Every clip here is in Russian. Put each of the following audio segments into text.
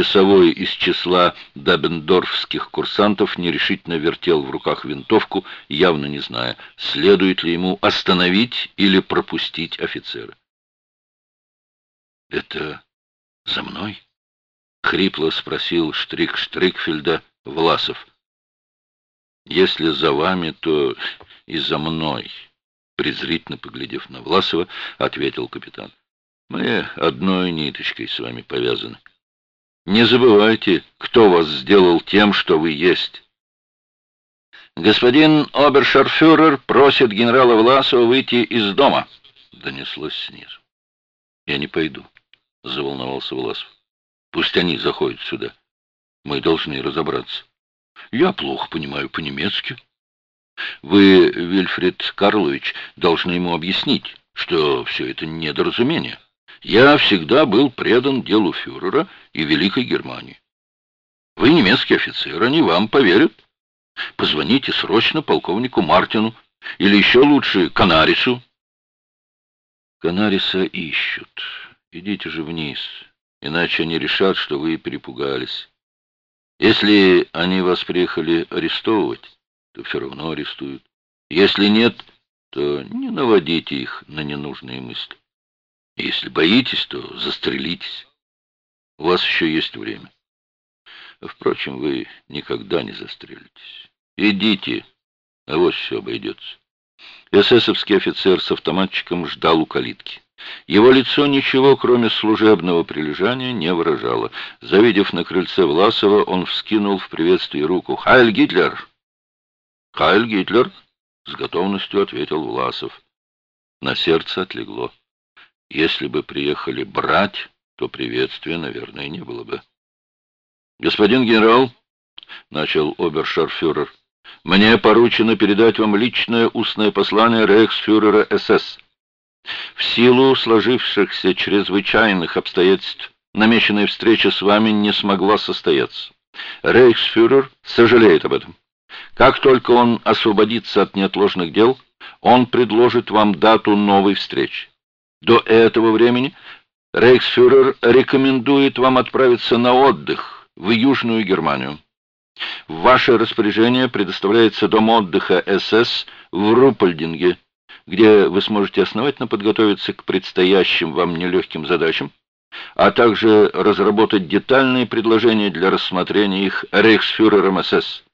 часовой из числа дабендорфских курсантов нерешительно вертел в руках винтовку, явно не зная, следует ли ему остановить или пропустить офицера. «Это за мной?» — хрипло спросил Штрик Штрикфельда Власов. «Если за вами, то и за мной», — презрительно поглядев на Власова, ответил капитан. «Мы одной ниточкой с вами повязаны. Не забывайте, кто вас сделал тем, что вы есть». «Господин обершарфюрер просит генерала Власова выйти из дома», — донеслось снизу. «Я не пойду», — заволновался Власов. «Пусть они заходят сюда. Мы должны разобраться». Я плохо понимаю по-немецки. Вы, Вильфред Карлович, должны ему объяснить, что все это недоразумение. Я всегда был предан делу фюрера и Великой Германии. Вы немецкий офицер, они вам поверят. Позвоните срочно полковнику Мартину или еще лучше Канарису. Канариса ищут. Идите же вниз, иначе они решат, что вы перепугались. Если они вас приехали арестовывать, то все равно арестуют. Если нет, то не наводите их на ненужные мысли. Если боитесь, то застрелитесь. У вас еще есть время. Впрочем, вы никогда не застрелитесь. Идите, а вот все обойдется. Эсэсовский офицер с автоматчиком ждал у калитки. Его лицо ничего, кроме служебного прилежания, не выражало. Завидев на крыльце Власова, он вскинул в приветствии руку. «Хайль Гитлер!» «Хайль Гитлер!» — с готовностью ответил Власов. На сердце отлегло. Если бы приехали брать, то приветствия, наверное, не было бы. «Господин генерал!» — начал обершарфюрер. «Мне поручено передать вам личное устное послание рейхсфюрера СС». В силу сложившихся чрезвычайных обстоятельств намеченная встреча с вами не смогла состояться. Рейхсфюрер сожалеет об этом. Как только он освободится от неотложных дел, он предложит вам дату новой встречи. До этого времени Рейхсфюрер рекомендует вам отправиться на отдых в Южную Германию. В ваше распоряжение предоставляется дом отдыха СС в Руппольдинге, где вы сможете основательно подготовиться к предстоящим вам нелегким задачам, а также разработать детальные предложения для рассмотрения их рейхсфюрером СС.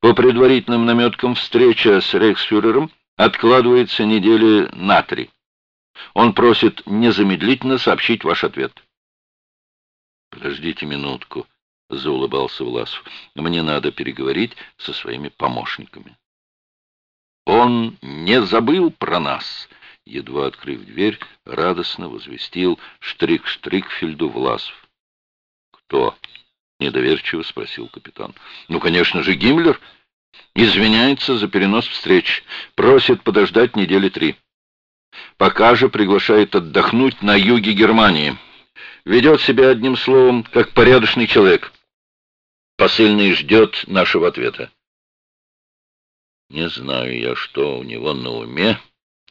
По предварительным наметкам встреча с рейхсфюрером откладывается недели на три. Он просит незамедлительно сообщить ваш ответ. «Подождите минутку», — заулыбался Власов. «Мне надо переговорить со своими помощниками». Он не забыл про нас. Едва открыв дверь, радостно возвестил Штрик Штрикфельду Власов. Кто? Недоверчиво спросил капитан. Ну, конечно же, Гиммлер. Извиняется за перенос встреч. Просит подождать недели три. Пока же приглашает отдохнуть на юге Германии. Ведет себя одним словом, как порядочный человек. Посыльный ждет нашего ответа. Не знаю я, что у него на уме,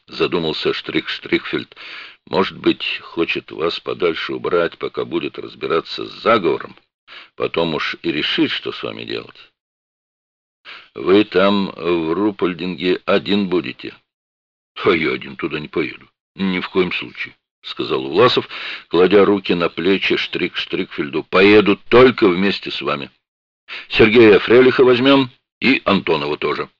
задумался Штрих Штрихфельд. Может быть, хочет вас подальше убрать, пока будет разбираться с заговором. Потом уж и решит, что с вами делать. Вы там в Рупольдинге один будете. А я один туда не поеду. Ни в коем случае, сказал Власов, кладя руки на плечи Штрик Штрикфельду. Поеду только вместе с вами. Сергея Фрелиха возьмем и Антонова тоже.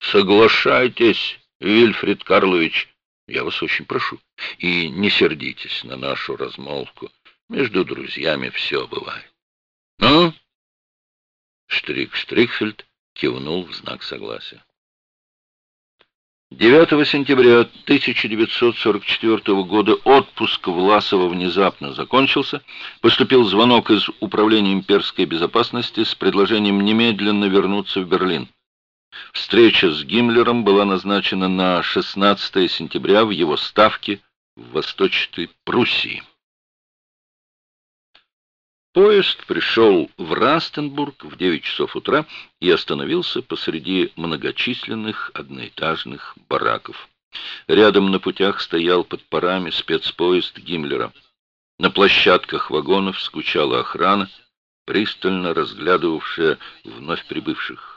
Соглашайтесь, Вильфред Карлович, я вас очень прошу. И не сердитесь на нашу размолвку. Между друзьями все бывает. Ну? Штрик Штрикфельд кивнул в знак согласия. 9 сентября 1944 года отпуск Власова внезапно закончился. Поступил звонок из Управления имперской безопасности с предложением немедленно вернуться в Берлин. Встреча с Гиммлером была назначена на 16 сентября в его ставке в Восточной Пруссии. Поезд пришел в Растенбург в 9 часов утра и остановился посреди многочисленных одноэтажных бараков. Рядом на путях стоял под парами спецпоезд Гиммлера. На площадках вагонов скучала охрана, пристально разглядывавшая вновь прибывших.